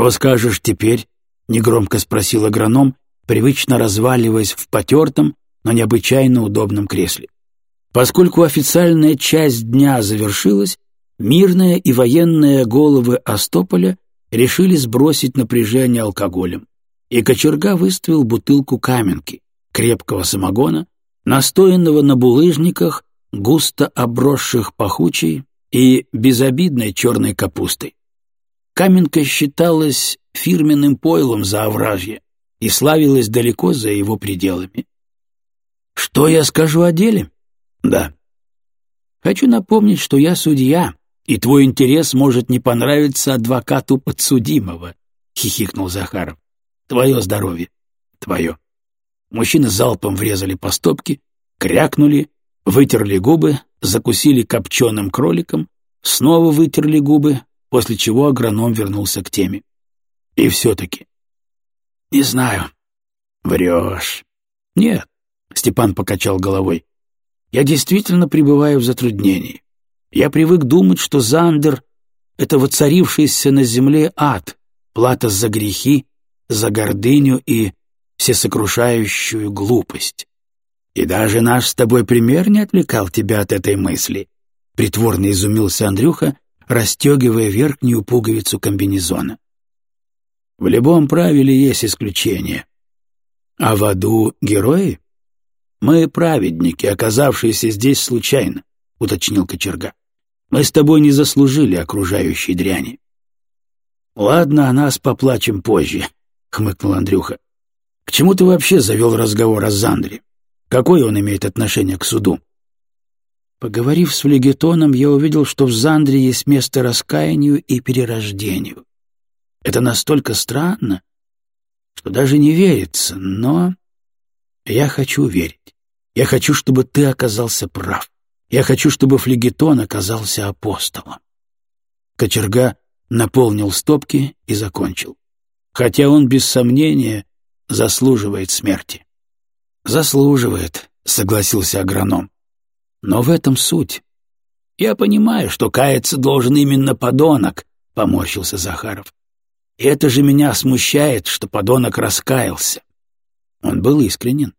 «Что скажешь теперь?» — негромко спросил агроном, привычно разваливаясь в потертом, но необычайно удобном кресле. Поскольку официальная часть дня завершилась, мирные и военные головы Остополя решили сбросить напряжение алкоголем, и кочерга выставил бутылку каменки, крепкого самогона, настоянного на булыжниках, густо обросших пахучей и безобидной черной капустой. Каменка считалась фирменным пойлом за овражье и славилась далеко за его пределами. Что я скажу о деле? Да. Хочу напомнить, что я судья, и твой интерес может не понравиться адвокату подсудимого, хихикнул Захаров. Твое здоровье. Твое. Мужчины залпом врезали по стопке, крякнули, вытерли губы, закусили копченым кроликом, снова вытерли губы, после чего агроном вернулся к теме. И все-таки. Не знаю. Врешь. Нет. Степан покачал головой. Я действительно пребываю в затруднении. Я привык думать, что Зандер — это воцарившийся на земле ад, плата за грехи, за гордыню и всесокрушающую глупость. И даже наш с тобой пример не отвлекал тебя от этой мысли. Притворно изумился Андрюха, расстегивая верхнюю пуговицу комбинезона. В любом правиле есть исключение. А в аду герои? Мы праведники, оказавшиеся здесь случайно, уточнил кочерга. Мы с тобой не заслужили окружающей дряни. Ладно, о нас поплачем позже, хмыкнул Андрюха. К чему ты вообще завел разговор о Зандре? Какое он имеет отношение к суду? Поговорив с флегетоном, я увидел, что в Зандре есть место раскаянию и перерождению. Это настолько странно, что даже не верится, но я хочу верить. Я хочу, чтобы ты оказался прав. Я хочу, чтобы флегетон оказался апостолом. Кочерга наполнил стопки и закончил. Хотя он, без сомнения, заслуживает смерти. «Заслуживает», — согласился агроном. «Но в этом суть. Я понимаю, что каяться должен именно подонок», — поморщился Захаров. Это же меня смущает, что подонок раскаялся. Он был искренен.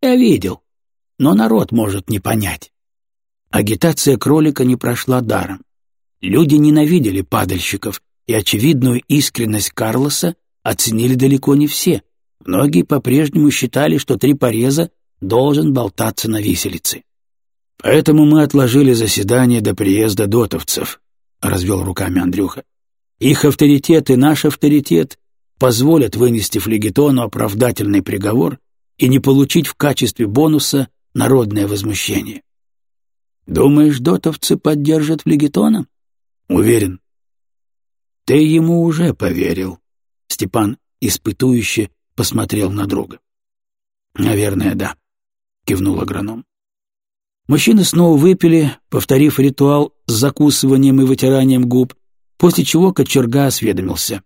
Я видел. Но народ может не понять. Агитация кролика не прошла даром. Люди ненавидели падальщиков, и очевидную искренность Карлоса оценили далеко не все. Многие по-прежнему считали, что три пореза должен болтаться на виселице. «Поэтому мы отложили заседание до приезда дотовцев», — развел руками Андрюха. Их авторитет и наш авторитет позволят вынести флегетону оправдательный приговор и не получить в качестве бонуса народное возмущение. Думаешь, дотовцы поддержат флегетона? Уверен. Ты ему уже поверил. Степан испытующе посмотрел на друга. Наверное, да, кивнул агроном. Мужчины снова выпили, повторив ритуал с закусыванием и вытиранием губ, после чего кочерга осведомился.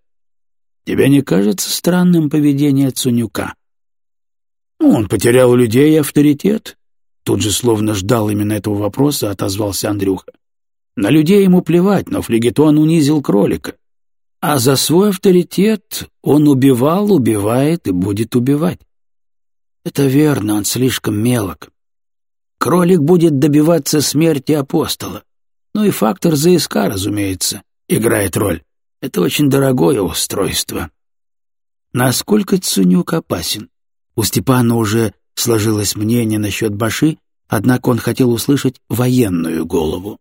«Тебе не кажется странным поведение Цунюка?» «Ну, «Он потерял у людей авторитет», — тут же словно ждал именно этого вопроса, отозвался Андрюха. «На людей ему плевать, но флегетон унизил кролика. А за свой авторитет он убивал, убивает и будет убивать. Это верно, он слишком мелок. Кролик будет добиваться смерти апостола. Ну и фактор ЗСК, разумеется играет роль. Это очень дорогое устройство. Насколько Цунюк опасен? У Степана уже сложилось мнение насчет Баши, однако он хотел услышать военную голову.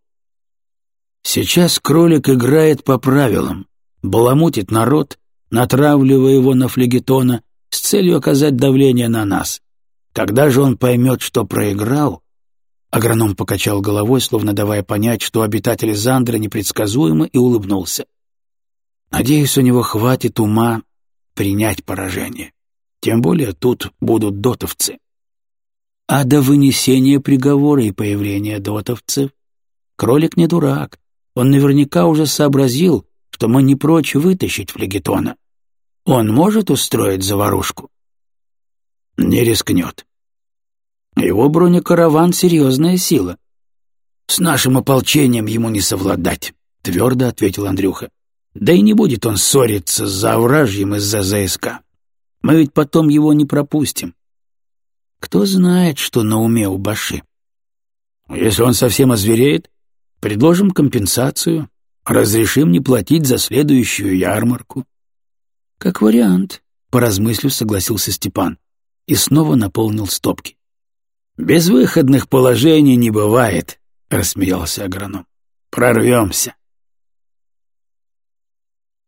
Сейчас кролик играет по правилам, баламутит народ, натравливая его на флегетона с целью оказать давление на нас. Когда же он поймет, что проиграл, Агроном покачал головой, словно давая понять, что обитатели Зандра непредсказуемы, и улыбнулся. «Надеюсь, у него хватит ума принять поражение. Тем более тут будут дотовцы. А до вынесения приговора и появления дотовцев кролик не дурак. Он наверняка уже сообразил, что мы не прочь вытащить флегетона. Он может устроить заварушку?» «Не рискнет», его бронекараван — серьезная сила. С нашим ополчением ему не совладать, — твердо ответил Андрюха. Да и не будет он ссориться с заовражьем из-за ЗСК. Мы ведь потом его не пропустим. Кто знает, что на уме у Баши. Если он совсем озвереет, предложим компенсацию, разрешим не платить за следующую ярмарку. Как вариант, поразмыслив, согласился Степан и снова наполнил стопки. «Безвыходных положений не бывает», — рассмеялся агроном. «Прорвемся».